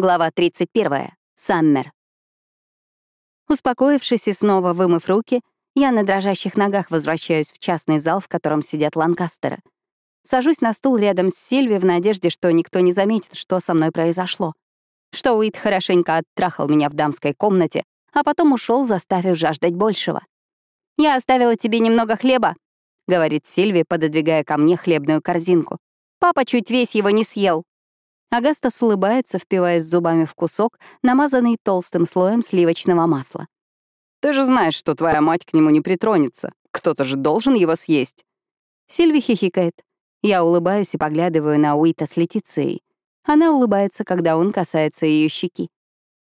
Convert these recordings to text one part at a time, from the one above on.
Глава 31. Саммер. Успокоившись и снова вымыв руки, я на дрожащих ногах возвращаюсь в частный зал, в котором сидят Ланкастеры. Сажусь на стул рядом с Сильви в надежде, что никто не заметит, что со мной произошло. Что Уит хорошенько оттрахал меня в дамской комнате, а потом ушел, заставив жаждать большего. «Я оставила тебе немного хлеба», — говорит Сильви, пододвигая ко мне хлебную корзинку. «Папа чуть весь его не съел». Агастас улыбается, впиваясь зубами в кусок, намазанный толстым слоем сливочного масла. «Ты же знаешь, что твоя мать к нему не притронется. Кто-то же должен его съесть». Сильви хихикает. Я улыбаюсь и поглядываю на Уита с Летицией. Она улыбается, когда он касается ее щеки.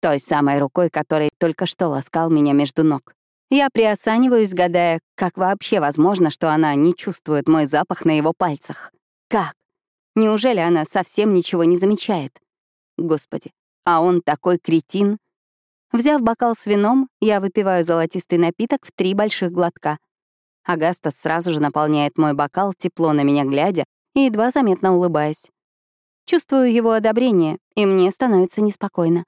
Той самой рукой, которой только что ласкал меня между ног. Я приосаниваюсь, гадая, как вообще возможно, что она не чувствует мой запах на его пальцах. Как? Неужели она совсем ничего не замечает? Господи, а он такой кретин. Взяв бокал с вином, я выпиваю золотистый напиток в три больших глотка. Агастас сразу же наполняет мой бокал, тепло на меня глядя и едва заметно улыбаясь. Чувствую его одобрение, и мне становится неспокойно.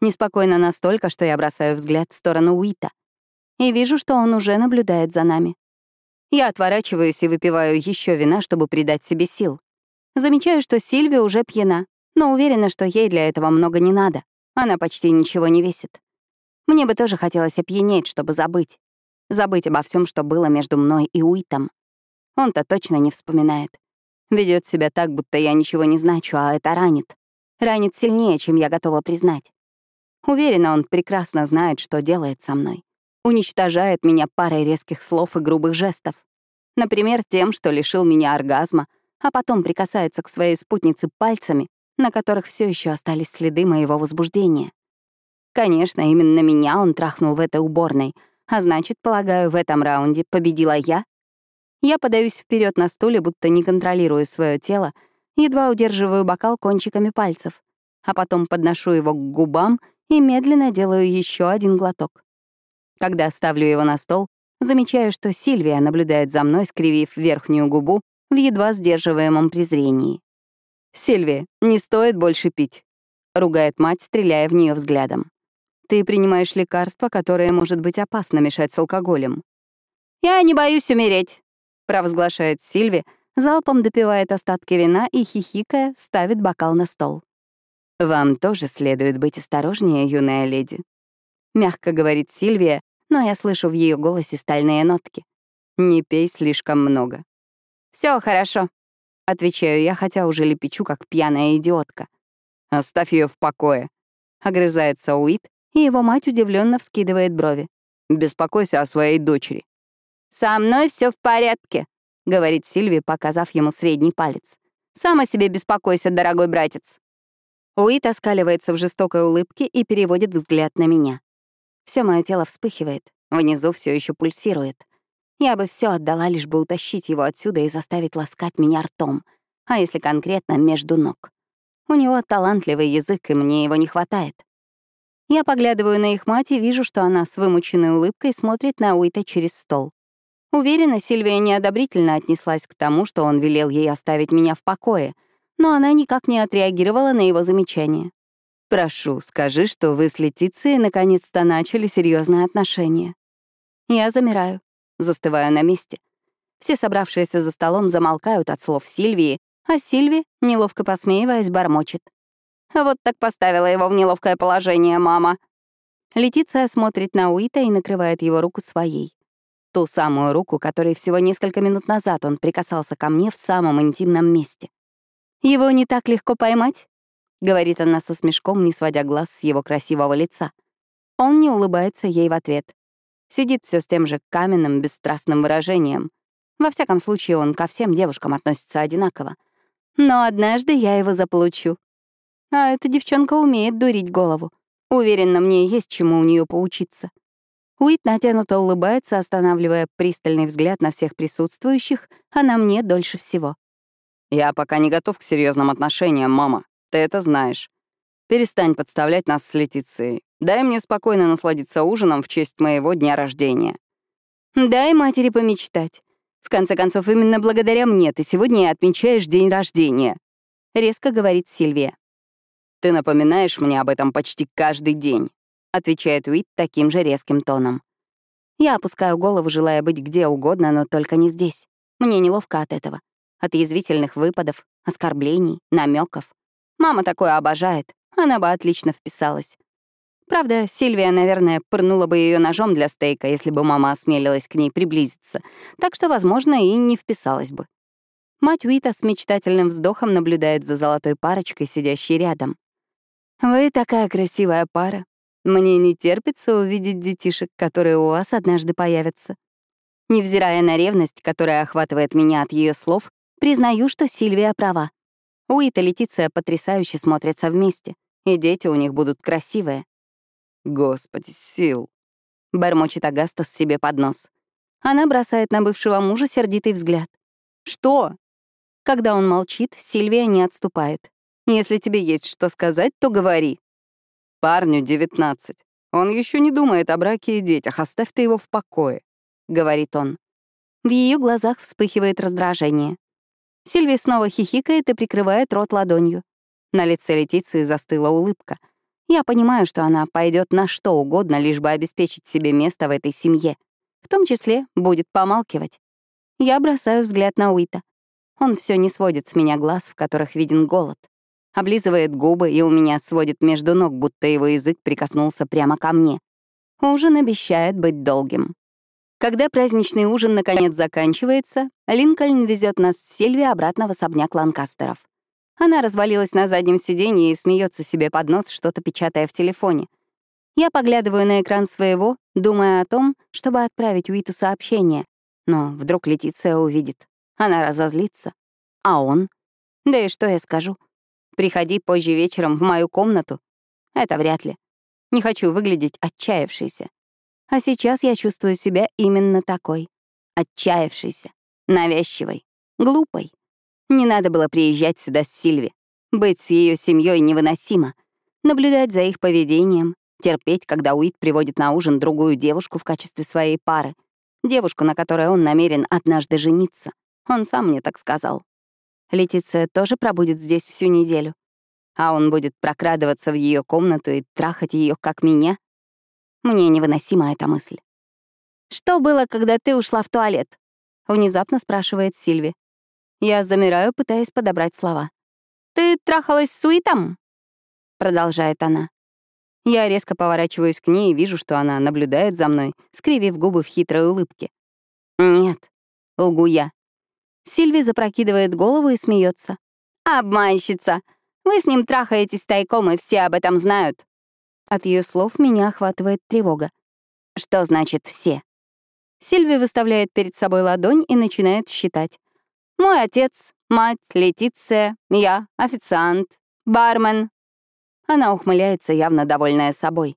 Неспокойно настолько, что я бросаю взгляд в сторону Уита. И вижу, что он уже наблюдает за нами. Я отворачиваюсь и выпиваю еще вина, чтобы придать себе сил. Замечаю, что Сильвия уже пьяна, но уверена, что ей для этого много не надо. Она почти ничего не весит. Мне бы тоже хотелось опьянеть, чтобы забыть. Забыть обо всем, что было между мной и Уитом. Он-то точно не вспоминает. Ведет себя так, будто я ничего не значу, а это ранит. Ранит сильнее, чем я готова признать. Уверена, он прекрасно знает, что делает со мной. Уничтожает меня парой резких слов и грубых жестов. Например, тем, что лишил меня оргазма, а потом прикасается к своей спутнице пальцами, на которых все еще остались следы моего возбуждения. Конечно, именно меня он трахнул в этой уборной, а значит, полагаю, в этом раунде победила я. Я подаюсь вперед на стуле, будто не контролирую свое тело, едва удерживаю бокал кончиками пальцев, а потом подношу его к губам и медленно делаю еще один глоток. Когда ставлю его на стол, замечаю, что Сильвия наблюдает за мной, скривив верхнюю губу в едва сдерживаемом презрении. «Сильви, не стоит больше пить», — ругает мать, стреляя в нее взглядом. «Ты принимаешь лекарство, которое может быть опасно мешать с алкоголем». «Я не боюсь умереть», — провозглашает Сильви, залпом допивает остатки вина и, хихикая, ставит бокал на стол. «Вам тоже следует быть осторожнее, юная леди», — мягко говорит Сильвия, но я слышу в ее голосе стальные нотки. «Не пей слишком много. Все хорошо», — отвечаю я, хотя уже лепечу, как пьяная идиотка. «Оставь ее в покое», — огрызается Уит, и его мать удивленно вскидывает брови. «Беспокойся о своей дочери». «Со мной все в порядке», — говорит Сильви, показав ему средний палец. «Сам о себе беспокойся, дорогой братец». Уит оскаливается в жестокой улыбке и переводит взгляд на меня. Все мое тело вспыхивает, внизу все еще пульсирует. Я бы все отдала, лишь бы утащить его отсюда и заставить ласкать меня ртом, а если конкретно, между ног. У него талантливый язык, и мне его не хватает. Я поглядываю на их мать и вижу, что она с вымученной улыбкой смотрит на Уита через стол. Уверена, Сильвия неодобрительно отнеслась к тому, что он велел ей оставить меня в покое, но она никак не отреагировала на его замечание. «Прошу, скажи, что вы с Летицией наконец-то начали серьезные отношения». Я замираю застываю на месте. Все собравшиеся за столом замолкают от слов Сильвии, а Сильви, неловко посмеиваясь, бормочет. «Вот так поставила его в неловкое положение, мама». Летиция смотрит на Уита и накрывает его руку своей. Ту самую руку, которой всего несколько минут назад он прикасался ко мне в самом интимном месте. «Его не так легко поймать?» — говорит она со смешком, не сводя глаз с его красивого лица. Он не улыбается ей в ответ. Сидит все с тем же каменным, бесстрастным выражением. Во всяком случае, он ко всем девушкам относится одинаково. Но однажды я его заполучу. А эта девчонка умеет дурить голову. Уверена, мне есть чему у нее поучиться. Уит натянуто улыбается, останавливая пристальный взгляд на всех присутствующих, а на мне дольше всего. «Я пока не готов к серьезным отношениям, мама. Ты это знаешь. Перестань подставлять нас с Летицией. Дай мне спокойно насладиться ужином в честь моего дня рождения». «Дай матери помечтать. В конце концов, именно благодаря мне ты сегодня и отмечаешь день рождения», — резко говорит Сильвия. Ты напоминаешь мне об этом почти каждый день», — отвечает Уит таким же резким тоном. Я опускаю голову, желая быть где угодно, но только не здесь. Мне неловко от этого. От язвительных выпадов, оскорблений, намеков. Мама такое обожает, она бы отлично вписалась. Правда, Сильвия, наверное, пырнула бы ее ножом для стейка, если бы мама осмелилась к ней приблизиться, так что, возможно, и не вписалась бы. Мать Уита с мечтательным вздохом наблюдает за золотой парочкой, сидящей рядом. «Вы такая красивая пара. Мне не терпится увидеть детишек, которые у вас однажды появятся». Невзирая на ревность, которая охватывает меня от ее слов, признаю, что Сильвия права. Уит и Летиция потрясающе смотрятся вместе, и дети у них будут красивые. «Господи, сил!» — бормочет Агастас себе под нос. Она бросает на бывшего мужа сердитый взгляд. «Что?» Когда он молчит, Сильвия не отступает. «Если тебе есть что сказать, то говори». «Парню 19. Он еще не думает о браке и детях, оставь ты его в покое», — говорит он. В ее глазах вспыхивает раздражение. Сильвия снова хихикает и прикрывает рот ладонью. На лице Летиции застыла улыбка. Я понимаю, что она пойдет на что угодно, лишь бы обеспечить себе место в этой семье. В том числе будет помалкивать. Я бросаю взгляд на Уита. Он все не сводит с меня глаз, в которых виден голод. Облизывает губы, и у меня сводит между ног, будто его язык прикоснулся прямо ко мне. Ужин обещает быть долгим. Когда праздничный ужин наконец заканчивается, Линкольн везет нас с Сильви обратно в особняк Ланкастеров. Она развалилась на заднем сиденье и смеется себе под нос, что-то печатая в телефоне. Я поглядываю на экран своего, думая о том, чтобы отправить Уиту сообщение. Но вдруг Летиция увидит. Она разозлится. А он? Да и что я скажу? Приходи позже вечером в мою комнату. Это вряд ли. Не хочу выглядеть отчаявшейся. А сейчас я чувствую себя именно такой. Отчаявшейся, навязчивой, глупой. Не надо было приезжать сюда с Сильви. Быть с ее семьей невыносимо. Наблюдать за их поведением, терпеть, когда Уит приводит на ужин другую девушку в качестве своей пары. Девушку, на которой он намерен однажды жениться. Он сам мне так сказал. Летиция тоже пробудет здесь всю неделю. А он будет прокрадываться в ее комнату и трахать ее, как меня. Мне невыносима эта мысль. «Что было, когда ты ушла в туалет?» — внезапно спрашивает Сильви. Я замираю, пытаясь подобрать слова. «Ты трахалась с Суитом?» Продолжает она. Я резко поворачиваюсь к ней и вижу, что она наблюдает за мной, скривив губы в хитрой улыбке. «Нет», — лгу я. Сильви запрокидывает голову и смеется. «Обманщица! Вы с ним трахаетесь тайком, и все об этом знают». От ее слов меня охватывает тревога. Что значит «все»? Сильви выставляет перед собой ладонь и начинает считать. Мой отец, мать, Летиция, я, официант, бармен. Она ухмыляется, явно довольная собой.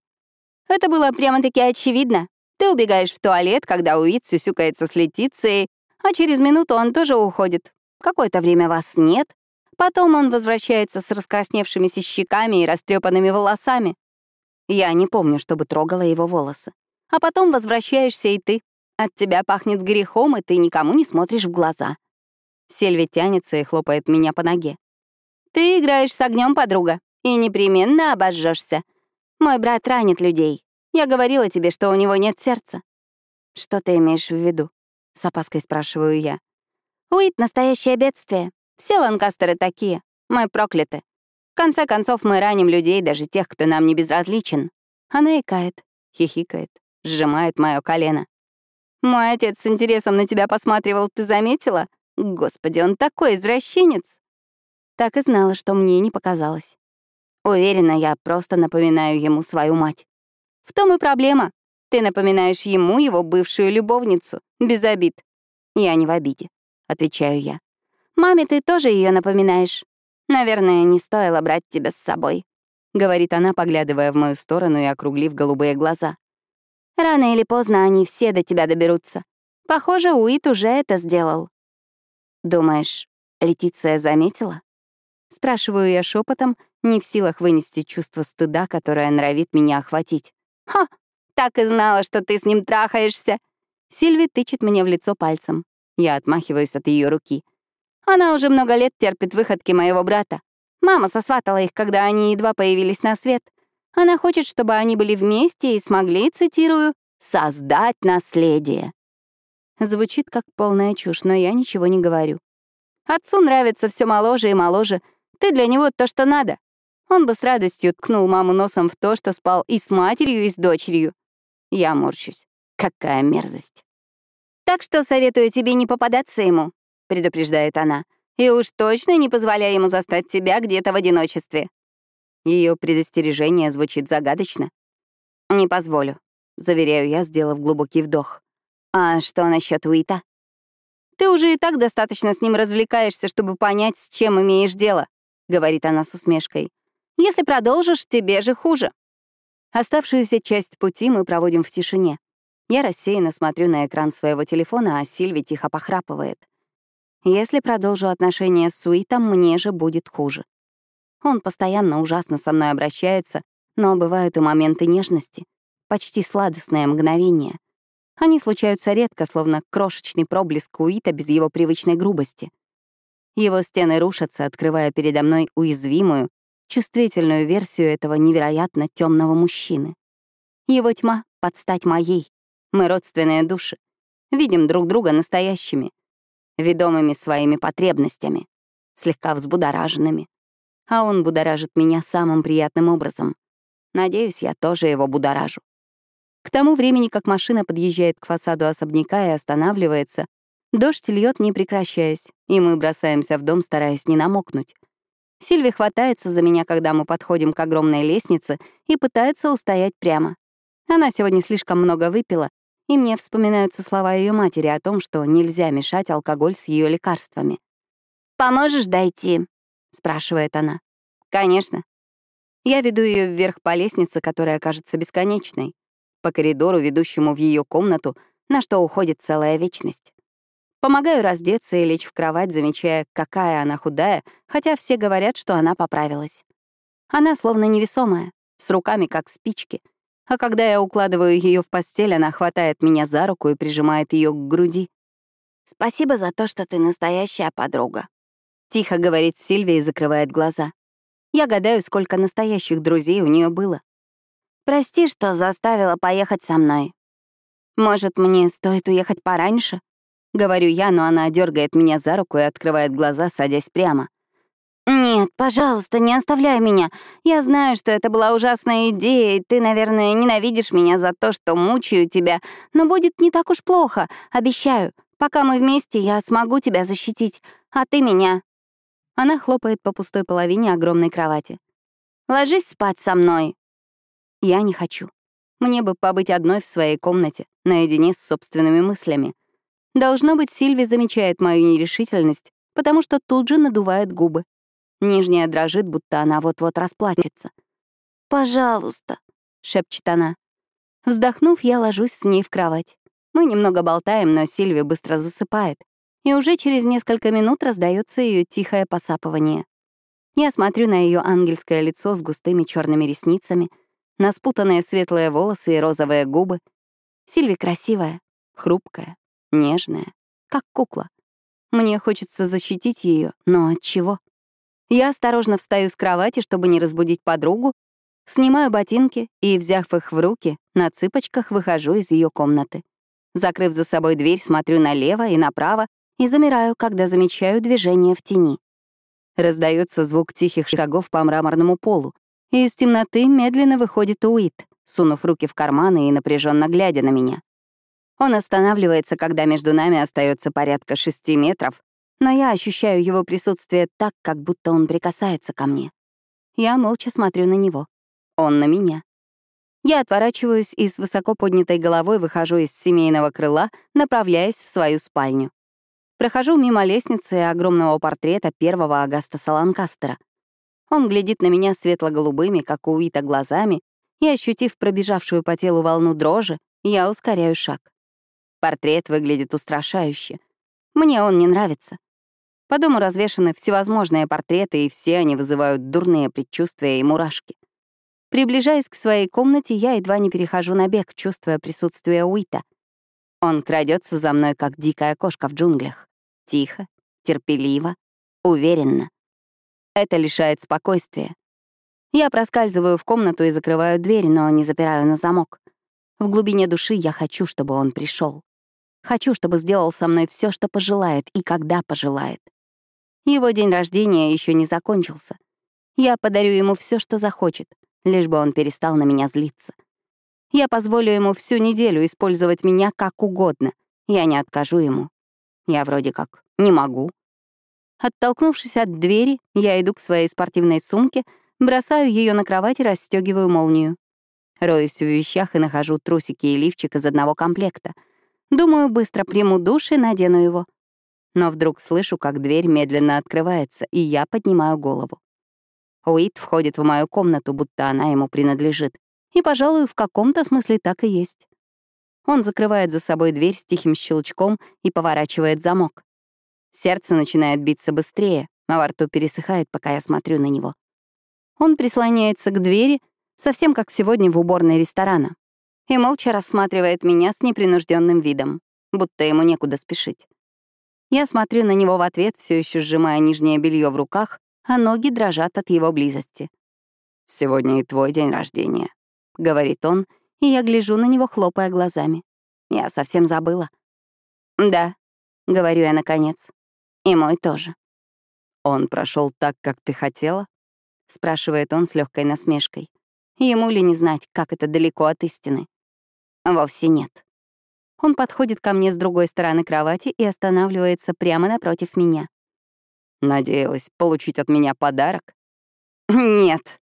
Это было прямо-таки очевидно. Ты убегаешь в туалет, когда Уит сюсюкается с Летицией, а через минуту он тоже уходит. Какое-то время вас нет. Потом он возвращается с раскрасневшимися щеками и растрепанными волосами. Я не помню, чтобы трогала его волосы. А потом возвращаешься и ты. От тебя пахнет грехом, и ты никому не смотришь в глаза. Сельви тянется и хлопает меня по ноге. «Ты играешь с огнем, подруга, и непременно обожжешься. Мой брат ранит людей. Я говорила тебе, что у него нет сердца». «Что ты имеешь в виду?» — с опаской спрашиваю я. «Уит — настоящее бедствие. Все ланкастеры такие. Мы прокляты. В конце концов, мы раним людей, даже тех, кто нам не безразличен». Она икает, хихикает, сжимает мое колено. «Мой отец с интересом на тебя посматривал, ты заметила? Господи, он такой извращенец. Так и знала, что мне не показалось. Уверена, я просто напоминаю ему свою мать. В том и проблема. Ты напоминаешь ему его бывшую любовницу, без обид. Я не в обиде, отвечаю я. Маме ты тоже ее напоминаешь. Наверное, не стоило брать тебя с собой, говорит она, поглядывая в мою сторону и округлив голубые глаза. Рано или поздно они все до тебя доберутся. Похоже, Уит уже это сделал. «Думаешь, Летиция заметила?» Спрашиваю я шепотом, не в силах вынести чувство стыда, которое норовит меня охватить. «Ха! Так и знала, что ты с ним трахаешься!» Сильви тычет мне в лицо пальцем. Я отмахиваюсь от ее руки. Она уже много лет терпит выходки моего брата. Мама сосватала их, когда они едва появились на свет. Она хочет, чтобы они были вместе и смогли, цитирую, «создать наследие». Звучит как полная чушь, но я ничего не говорю. Отцу нравится все моложе и моложе. Ты для него то, что надо. Он бы с радостью ткнул маму носом в то, что спал и с матерью, и с дочерью. Я морщусь. Какая мерзость. «Так что советую тебе не попадаться ему», — предупреждает она. «И уж точно не позволяй ему застать тебя где-то в одиночестве». Ее предостережение звучит загадочно. «Не позволю», — заверяю я, сделав глубокий вдох. «А что насчет Уита?» «Ты уже и так достаточно с ним развлекаешься, чтобы понять, с чем имеешь дело», — говорит она с усмешкой. «Если продолжишь, тебе же хуже». Оставшуюся часть пути мы проводим в тишине. Я рассеянно смотрю на экран своего телефона, а Сильви тихо похрапывает. Если продолжу отношения с Суитом, мне же будет хуже. Он постоянно ужасно со мной обращается, но бывают и моменты нежности, почти сладостное мгновение. Они случаются редко, словно крошечный проблеск Уита без его привычной грубости. Его стены рушатся, открывая передо мной уязвимую, чувствительную версию этого невероятно темного мужчины. Его тьма — под стать моей. Мы родственные души. Видим друг друга настоящими, ведомыми своими потребностями, слегка взбудораженными, а он будоражит меня самым приятным образом. Надеюсь, я тоже его будоражу. К тому времени, как машина подъезжает к фасаду особняка и останавливается, дождь льет не прекращаясь, и мы бросаемся в дом, стараясь не намокнуть. Сильви хватается за меня, когда мы подходим к огромной лестнице, и пытается устоять прямо. Она сегодня слишком много выпила, и мне вспоминаются слова ее матери о том, что нельзя мешать алкоголь с ее лекарствами. «Поможешь дойти?» — спрашивает она. «Конечно». Я веду ее вверх по лестнице, которая кажется бесконечной, по коридору, ведущему в ее комнату, на что уходит целая вечность. Помогаю раздеться и лечь в кровать, замечая, какая она худая, хотя все говорят, что она поправилась. Она словно невесомая, с руками как спички. А когда я укладываю ее в постель, она хватает меня за руку и прижимает ее к груди. «Спасибо за то, что ты настоящая подруга», Тихо говорит Сильвия и закрывает глаза. Я гадаю, сколько настоящих друзей у нее было. Прости, что заставила поехать со мной. Может, мне стоит уехать пораньше? Говорю я, но она дергает меня за руку и открывает глаза, садясь прямо. «Нет, пожалуйста, не оставляй меня. Я знаю, что это была ужасная идея, и ты, наверное, ненавидишь меня за то, что мучаю тебя, но будет не так уж плохо, обещаю. Пока мы вместе, я смогу тебя защитить, а ты меня. Она хлопает по пустой половине огромной кровати. «Ложись спать со мной!» Я не хочу. Мне бы побыть одной в своей комнате, наедине с собственными мыслями. Должно быть, Сильви замечает мою нерешительность, потому что тут же надувает губы. Нижняя дрожит, будто она вот-вот расплачется. «Пожалуйста», — шепчет она. Вздохнув, я ложусь с ней в кровать. Мы немного болтаем, но Сильви быстро засыпает и уже через несколько минут раздается ее тихое посапывание. Я смотрю на ее ангельское лицо с густыми черными ресницами, на спутанные светлые волосы и розовые губы. Сильви красивая, хрупкая, нежная, как кукла. Мне хочется защитить ее, но от чего? Я осторожно встаю с кровати, чтобы не разбудить подругу, снимаю ботинки и, взяв их в руки, на цыпочках выхожу из ее комнаты. Закрыв за собой дверь, смотрю налево и направо, и замираю, когда замечаю движение в тени. Раздается звук тихих шагов по мраморному полу, и из темноты медленно выходит Уит, сунув руки в карманы и напряженно глядя на меня. Он останавливается, когда между нами остается порядка шести метров, но я ощущаю его присутствие так, как будто он прикасается ко мне. Я молча смотрю на него. Он на меня. Я отворачиваюсь и с высоко поднятой головой выхожу из семейного крыла, направляясь в свою спальню. Прохожу мимо лестницы и огромного портрета первого Агастаса Ланкастера. Он глядит на меня светло-голубыми, как у Уита, глазами, и, ощутив пробежавшую по телу волну дрожи, я ускоряю шаг. Портрет выглядит устрашающе. Мне он не нравится. По дому развешаны всевозможные портреты, и все они вызывают дурные предчувствия и мурашки. Приближаясь к своей комнате, я едва не перехожу на бег, чувствуя присутствие Уита. Он крадется за мной, как дикая кошка в джунглях. Тихо, терпеливо, уверенно. Это лишает спокойствия. Я проскальзываю в комнату и закрываю дверь, но не запираю на замок. В глубине души я хочу, чтобы он пришел. Хочу, чтобы сделал со мной все, что пожелает и когда пожелает. Его день рождения еще не закончился. Я подарю ему все, что захочет, лишь бы он перестал на меня злиться. Я позволю ему всю неделю использовать меня как угодно. Я не откажу ему. Я вроде как не могу. Оттолкнувшись от двери, я иду к своей спортивной сумке, бросаю ее на кровать и расстегиваю молнию. Роюсь в вещах и нахожу трусики и лифчик из одного комплекта. Думаю, быстро приму душ и надену его. Но вдруг слышу, как дверь медленно открывается, и я поднимаю голову. Уит входит в мою комнату, будто она ему принадлежит. И, пожалуй, в каком-то смысле так и есть. Он закрывает за собой дверь с тихим щелчком и поворачивает замок. Сердце начинает биться быстрее, а во рту пересыхает, пока я смотрю на него. Он прислоняется к двери, совсем как сегодня в уборной ресторана, и молча рассматривает меня с непринужденным видом, будто ему некуда спешить. Я смотрю на него в ответ, все еще сжимая нижнее белье в руках, а ноги дрожат от его близости. «Сегодня и твой день рождения», — говорит он, и я гляжу на него, хлопая глазами. Я совсем забыла. «Да», — говорю я наконец. И мой тоже. Он прошел так, как ты хотела? спрашивает он с легкой насмешкой. Ему ли не знать, как это далеко от истины? Вовсе нет. Он подходит ко мне с другой стороны кровати и останавливается прямо напротив меня. Надеялась получить от меня подарок? Нет.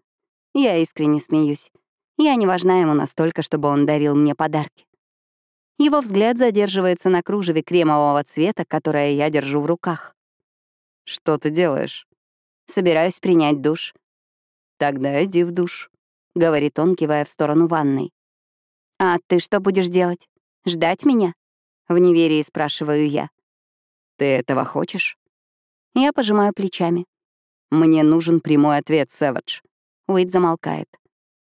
Я искренне смеюсь. Я не важна ему настолько, чтобы он дарил мне подарки. Его взгляд задерживается на кружеве кремового цвета, которое я держу в руках. «Что ты делаешь?» «Собираюсь принять душ». «Тогда иди в душ», — говорит он, кивая в сторону ванной. «А ты что будешь делать? Ждать меня?» — в неверии спрашиваю я. «Ты этого хочешь?» Я пожимаю плечами. «Мне нужен прямой ответ, Сэвидж». Уит замолкает.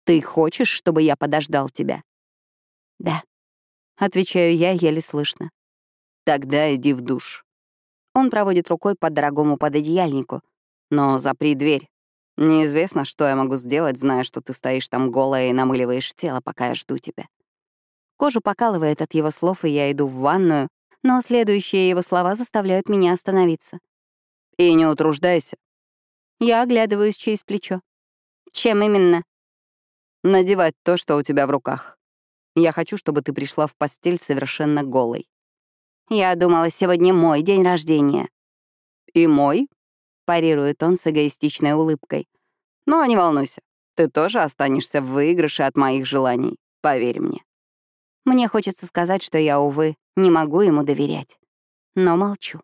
«Ты хочешь, чтобы я подождал тебя?» «Да». Отвечаю я еле слышно. Тогда иди в душ. Он проводит рукой по дорогому пододеяльнику. Но запри дверь. Неизвестно, что я могу сделать, зная, что ты стоишь там голая и намыливаешь тело, пока я жду тебя. Кожу покалывает от его слов, и я иду в ванную, но следующие его слова заставляют меня остановиться. И не утруждайся. Я оглядываюсь через плечо. Чем именно? Надевать то, что у тебя в руках. Я хочу, чтобы ты пришла в постель совершенно голой. Я думала, сегодня мой день рождения. И мой? Парирует он с эгоистичной улыбкой. Но не волнуйся, ты тоже останешься в выигрыше от моих желаний, поверь мне. Мне хочется сказать, что я, увы, не могу ему доверять. Но молчу.